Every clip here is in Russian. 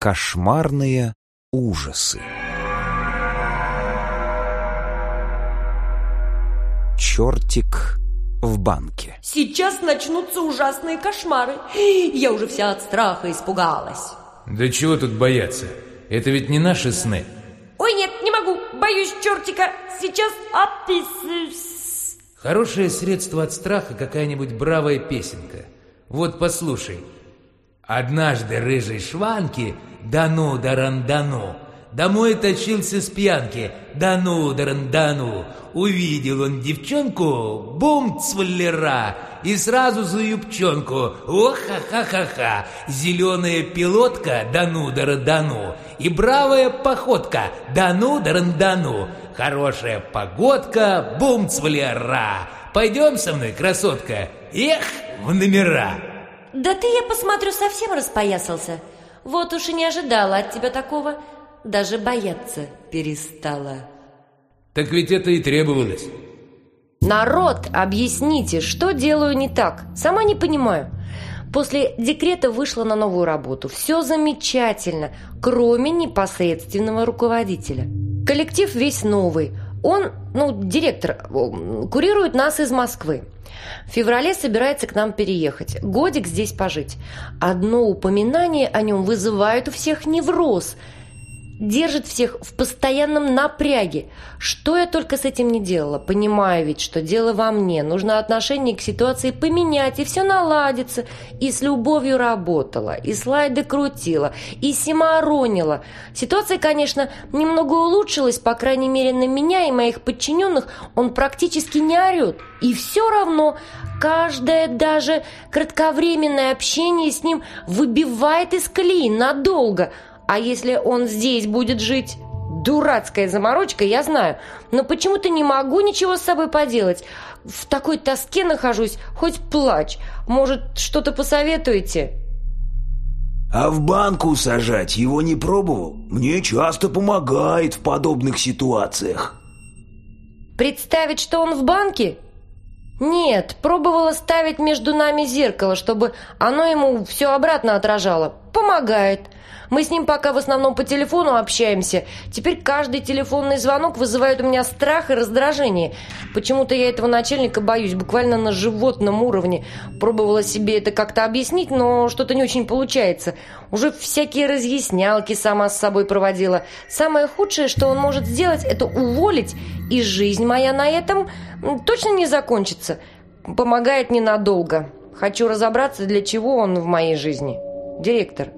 кошмарные ужасы. Чертик в банке. Сейчас начнутся ужасные кошмары. Я уже вся от страха испугалась. Да чего тут бояться? Это ведь не наши сны. Ой, нет, не могу. Боюсь чертика. Сейчас описываюсь. Хорошее средство от страха какая-нибудь бравая песенка. Вот послушай. Однажды рыжий шванки да ну да ран да ну Домой точился с пьянки ран да ну Увидел он девчонку, бум цвалера, и сразу за юбчонку «О-ха-ха-ха-ха!» Зеленая пилотка «Дану, даран, дану!» И бравая походка да ну да ран да ну Хорошая погодка, бум цвалера! Пойдем со мной, красотка, эх, в номера!» Да ты, я посмотрю, совсем распоясался. Вот уж и не ожидала от тебя такого. Даже бояться перестала. Так ведь это и требовалось. Народ, объясните, что делаю не так? Сама не понимаю. После декрета вышла на новую работу. Все замечательно, кроме непосредственного руководителя. Коллектив весь новый. Он, ну, директор, курирует нас из Москвы. В феврале собирается к нам переехать. Годик здесь пожить. Одно упоминание о нем вызывает у всех невроз – держит всех в постоянном напряге. Что я только с этим не делала? Понимаю ведь, что дело во мне. Нужно отношение к ситуации поменять, и все наладится. И с любовью работала, и слайды крутила, и симоронила. Ситуация, конечно, немного улучшилась, по крайней мере, на меня и моих подчиненных он практически не орет. И все равно каждое даже кратковременное общение с ним выбивает из колеи надолго – а если он здесь будет жить? Дурацкая заморочка, я знаю. Но почему-то не могу ничего с собой поделать. В такой тоске нахожусь, хоть плачь. Может, что-то посоветуете?» А в банку сажать его не пробовал? Мне часто помогает в подобных ситуациях. Представить, что он в банке? Нет, пробовала ставить между нами зеркало, чтобы оно ему все обратно отражало. Помогает. Мы с ним пока в основном по телефону общаемся. Теперь каждый телефонный звонок вызывает у меня страх и раздражение. Почему-то я этого начальника боюсь, буквально на животном уровне. Пробовала себе это как-то объяснить, но что-то не очень получается. Уже всякие разъяснялки сама с собой проводила. Самое худшее, что он может сделать, это уволить, и жизнь моя на этом точно не закончится. Помогает ненадолго. Хочу разобраться, для чего он в моей жизни. Директор,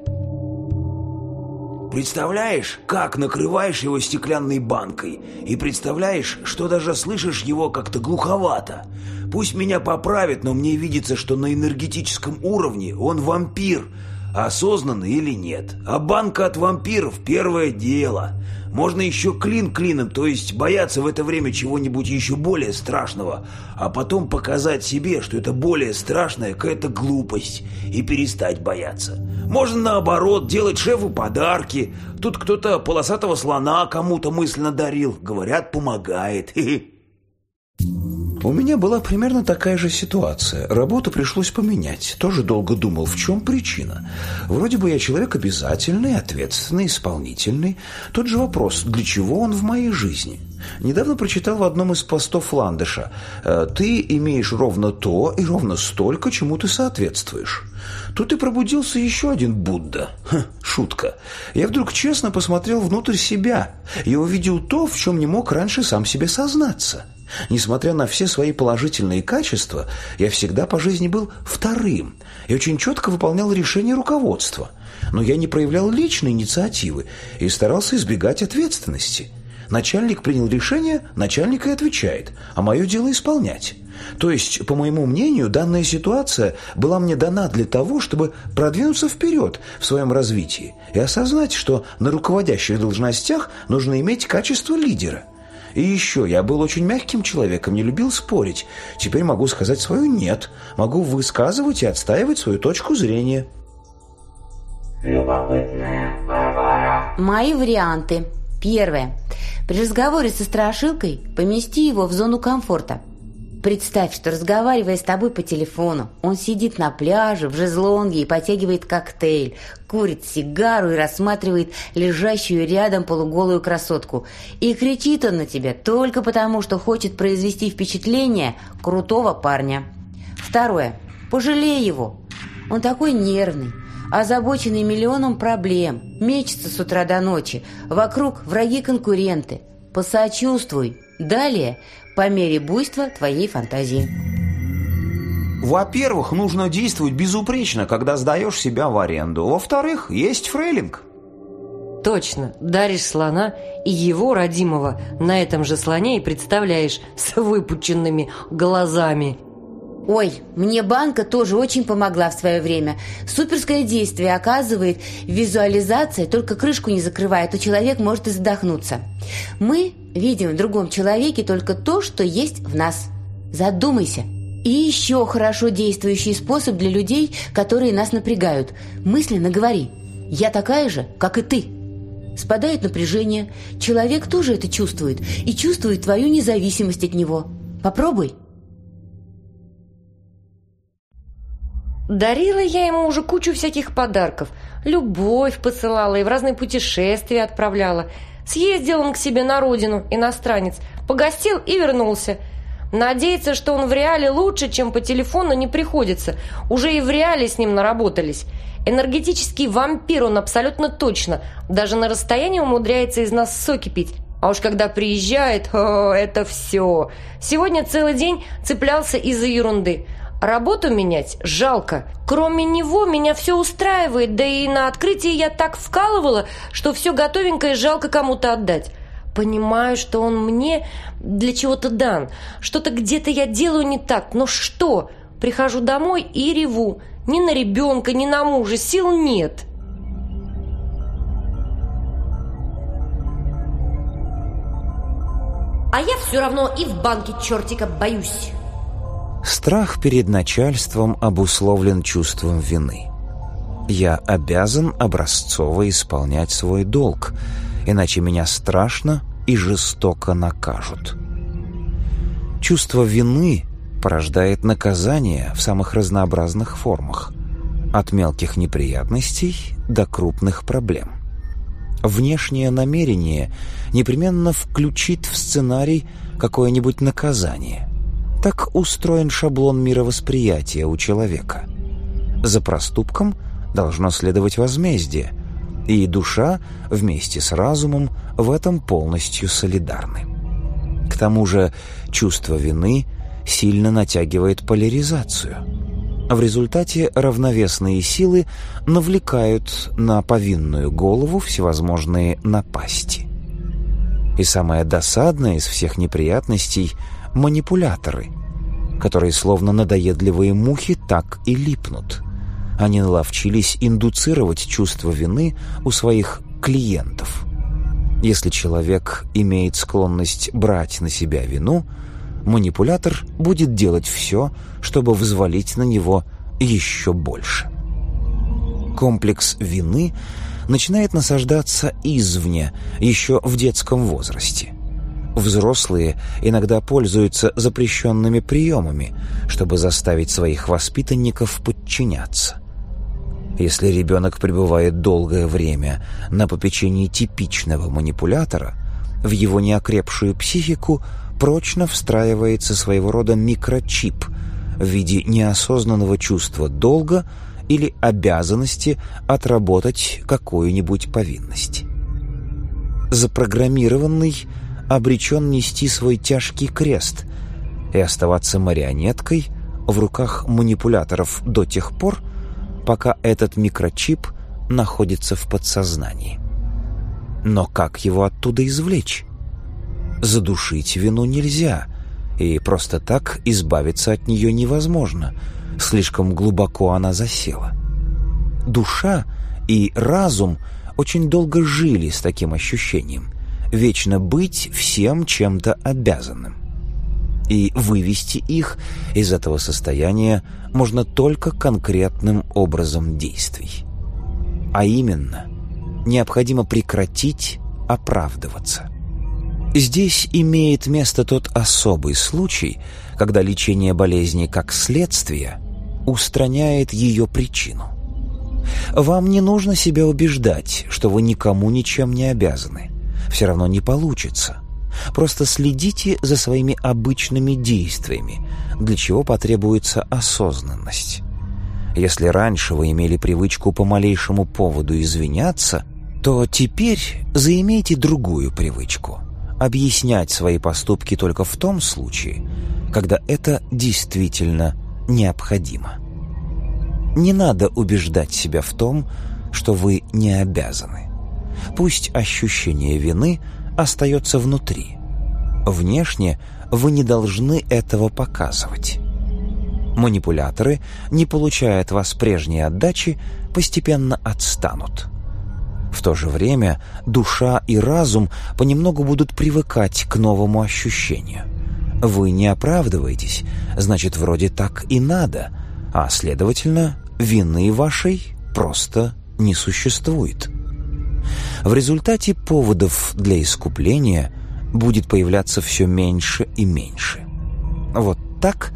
Представляешь, как накрываешь его стеклянной банкой. И представляешь, что даже слышишь его как-то глуховато. Пусть меня поправит, но мне видится, что на энергетическом уровне он вампир — осознанно или нет. А банка от вампиров – первое дело. Можно еще клин клином, то есть бояться в это время чего-нибудь еще более страшного, а потом показать себе, что это более страшная какая-то глупость, и перестать бояться. Можно наоборот делать шефу подарки. Тут кто-то полосатого слона кому-то мысленно дарил. Говорят, помогает. Хе -хе. У меня была примерно такая же ситуация. Работу пришлось поменять. Тоже долго думал, в чем причина. Вроде бы я человек обязательный, ответственный, исполнительный. Тот же вопрос, для чего он в моей жизни? Недавно прочитал в одном из постов Ландыша «Э, «Ты имеешь ровно то и ровно столько, чему ты соответствуешь». Тут и пробудился еще один Будда. Ха, шутка. Я вдруг честно посмотрел внутрь себя и увидел то, в чем не мог раньше сам себе сознаться – Несмотря на все свои положительные качества, я всегда по жизни был вторым и очень четко выполнял решения руководства. Но я не проявлял личной инициативы и старался избегать ответственности. Начальник принял решение, начальник и отвечает, а мое дело исполнять. То есть, по моему мнению, данная ситуация была мне дана для того, чтобы продвинуться вперед в своем развитии и осознать, что на руководящих должностях нужно иметь качество лидера. И еще, я был очень мягким человеком, не любил спорить. Теперь могу сказать свою «нет». Могу высказывать и отстаивать свою точку зрения. Мои варианты. Первое. При разговоре со страшилкой помести его в зону комфорта – Представь, что разговаривая с тобой по телефону, он сидит на пляже в жезлонге и потягивает коктейль, курит сигару и рассматривает лежащую рядом полуголую красотку. И кричит он на тебя только потому, что хочет произвести впечатление крутого парня. Второе. Пожалей его. Он такой нервный, озабоченный миллионом проблем, мечется с утра до ночи, вокруг враги-конкуренты. Посочувствуй. Далее по мере буйства твоей фантазии. Во-первых, нужно действовать безупречно, когда сдаешь себя в аренду. Во-вторых, есть фрейлинг. Точно, даришь слона и его родимого на этом же слоне и представляешь с выпученными глазами. Ой, мне банка тоже очень помогла в свое время. Суперское действие оказывает визуализация, только крышку не закрывает, и человек может и задохнуться. Мы видим в другом человеке только то, что есть в нас. Задумайся. И еще хорошо действующий способ для людей, которые нас напрягают. Мысленно говори «Я такая же, как и ты». Спадает напряжение, человек тоже это чувствует и чувствует твою независимость от него. Попробуй. Дарила я ему уже кучу всяких подарков. Любовь посылала и в разные путешествия отправляла – Съездил он к себе на родину, иностранец, погостил и вернулся. Надеется, что он в реале лучше, чем по телефону, не приходится. Уже и в реале с ним наработались. Энергетический вампир он абсолютно точно. Даже на расстоянии умудряется из нас соки пить. А уж когда приезжает, о, это все. Сегодня целый день цеплялся из-за ерунды. Работу менять жалко. Кроме него меня все устраивает, да и на открытии я так вкалывала, что все готовенькое жалко кому-то отдать. Понимаю, что он мне для чего-то дан. Что-то где-то я делаю не так, но что? Прихожу домой и реву. Ни на ребенка, ни на мужа сил нет. А я все равно и в банке чертика боюсь. Страх перед начальством обусловлен чувством вины. Я обязан образцово исполнять свой долг, иначе меня страшно и жестоко накажут. Чувство вины порождает наказание в самых разнообразных формах, от мелких неприятностей до крупных проблем. Внешнее намерение непременно включит в сценарий какое-нибудь наказание – так устроен шаблон мировосприятия у человека. За проступком должно следовать возмездие, и душа вместе с разумом в этом полностью солидарны. К тому же чувство вины сильно натягивает поляризацию. В результате равновесные силы навлекают на повинную голову всевозможные напасти. И самое досадное из всех неприятностей – манипуляторы, которые словно надоедливые мухи так и липнут. Они наловчились индуцировать чувство вины у своих клиентов. Если человек имеет склонность брать на себя вину, манипулятор будет делать все, чтобы взвалить на него еще больше. Комплекс вины начинает насаждаться извне, еще в детском возрасте. Взрослые иногда пользуются запрещенными приемами, чтобы заставить своих воспитанников подчиняться. Если ребенок пребывает долгое время на попечении типичного манипулятора, в его неокрепшую психику прочно встраивается своего рода микрочип в виде неосознанного чувства долга или обязанности отработать какую-нибудь повинность. Запрограммированный – обречен нести свой тяжкий крест и оставаться марионеткой в руках манипуляторов до тех пор, пока этот микрочип находится в подсознании. Но как его оттуда извлечь? Задушить вину нельзя, и просто так избавиться от нее невозможно, слишком глубоко она засела. Душа и разум очень долго жили с таким ощущением, вечно быть всем чем-то обязанным. И вывести их из этого состояния можно только конкретным образом действий. А именно, необходимо прекратить оправдываться. Здесь имеет место тот особый случай, когда лечение болезни как следствие устраняет ее причину. Вам не нужно себя убеждать, что вы никому ничем не обязаны все равно не получится. Просто следите за своими обычными действиями, для чего потребуется осознанность. Если раньше вы имели привычку по малейшему поводу извиняться, то теперь заимейте другую привычку – объяснять свои поступки только в том случае, когда это действительно необходимо. Не надо убеждать себя в том, что вы не обязаны – Пусть ощущение вины остается внутри. Внешне вы не должны этого показывать. Манипуляторы, не получая от вас прежней отдачи, постепенно отстанут. В то же время душа и разум понемногу будут привыкать к новому ощущению. Вы не оправдываетесь, значит, вроде так и надо, а, следовательно, вины вашей просто не существует. В результате поводов для искупления будет появляться все меньше и меньше. Вот так,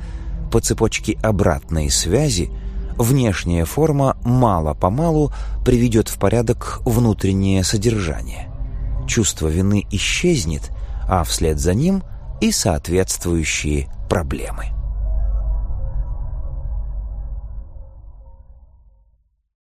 по цепочке обратной связи, внешняя форма мало-помалу приведет в порядок внутреннее содержание. Чувство вины исчезнет, а вслед за ним и соответствующие проблемы.